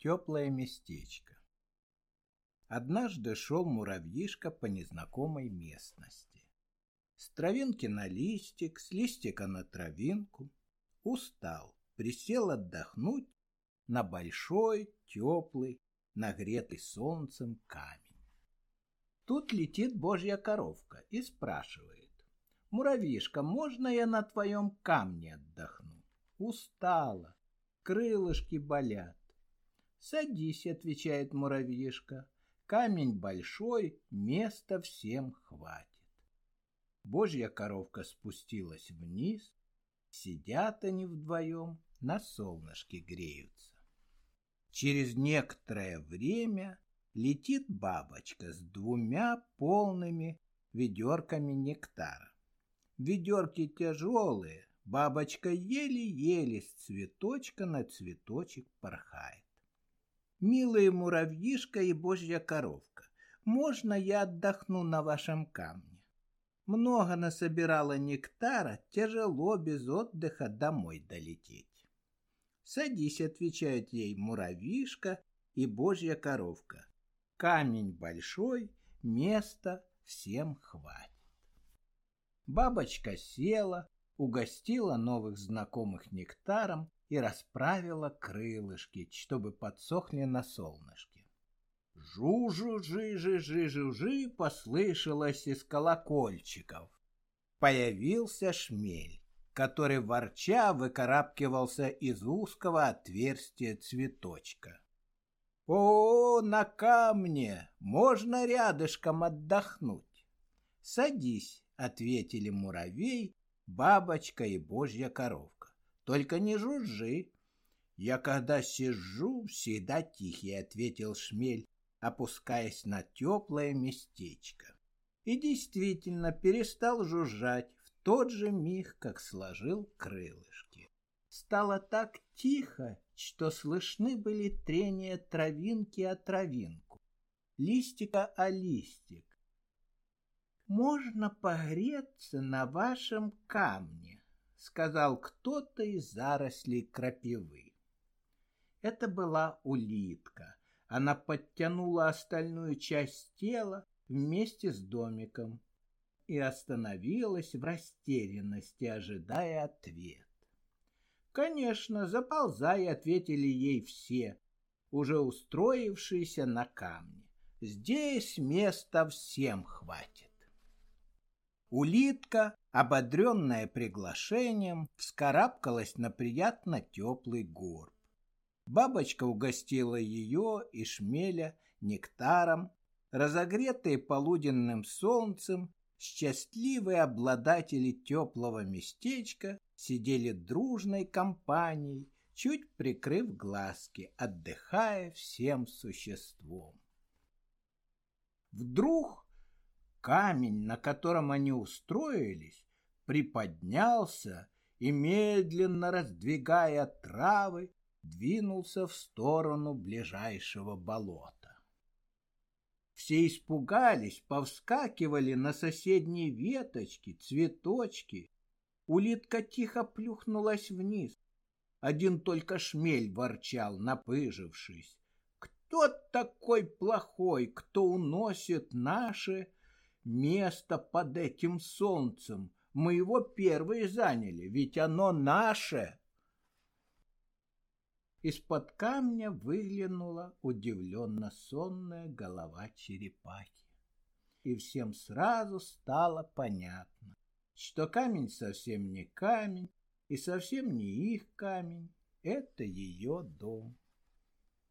теплое местечко. Однажды шел муравьишка по незнакомой местности. С травинки на листик, с листика на травинку. Устал, присел отдохнуть на большой, теплый, нагретый солнцем камень. Тут летит божья коровка и спрашивает. «Муравьишка, можно я на твоем камне отдохну? Устала, крылышки болят. «Садись», — отвечает муравьишка. «Камень большой, места всем хватит». Божья коровка спустилась вниз. Сидят они вдвоем, на солнышке греются. Через некоторое время летит бабочка с двумя полными ведерками нектара. Ведерки тяжелые, бабочка еле-еле с цветочка на цветочек порхает. «Милые муравьишка и божья коровка, можно я отдохну на вашем камне? Много насобирала нектара, тяжело без отдыха домой долететь». «Садись», — отвечают ей муравьишка и божья коровка. «Камень большой, места всем хватит». Бабочка села, угостила новых знакомых нектаром и расправила крылышки, чтобы подсохли на солнышке. Жу-жу-жи-жи-жи-жи-жи послышалось из колокольчиков. Появился шмель, который ворча выкарабкивался из узкого отверстия цветочка. «О, на камне! Можно рядышком отдохнуть!» «Садись», — ответили муравей, бабочка и божья коровка. Только не жужжи. Я когда сижу, всегда тихий, ответил шмель, опускаясь на теплое местечко. И действительно перестал жужжать в тот же миг, как сложил крылышки. Стало так тихо, что слышны были трения травинки о травинку, листика о листик. Можно погреться на вашем камне, сказал кто-то из зарослей крапивы. Это была улитка. Она подтянула остальную часть тела вместе с домиком и остановилась в растерянности, ожидая ответ. Конечно, заползай, ответили ей все, уже устроившиеся на камне. Здесь места всем хватит. Улитка, ободренная приглашением, вскарабкалась на приятно теплый горб. Бабочка угостила ее и шмеля нектаром, разогретые полуденным солнцем, счастливые обладатели теплого местечка сидели дружной компанией, чуть прикрыв глазки, отдыхая всем существом. Вдруг Камень, на котором они устроились, приподнялся и, медленно раздвигая травы, двинулся в сторону ближайшего болота. Все испугались, повскакивали на соседние веточки, цветочки. Улитка тихо плюхнулась вниз. Один только шмель ворчал, напыжившись. «Кто такой плохой, кто уносит наши место под этим солнцем. Мы его первые заняли, ведь оно наше. Из-под камня выглянула удивленно сонная голова черепахи. И всем сразу стало понятно, что камень совсем не камень и совсем не их камень, это ее дом.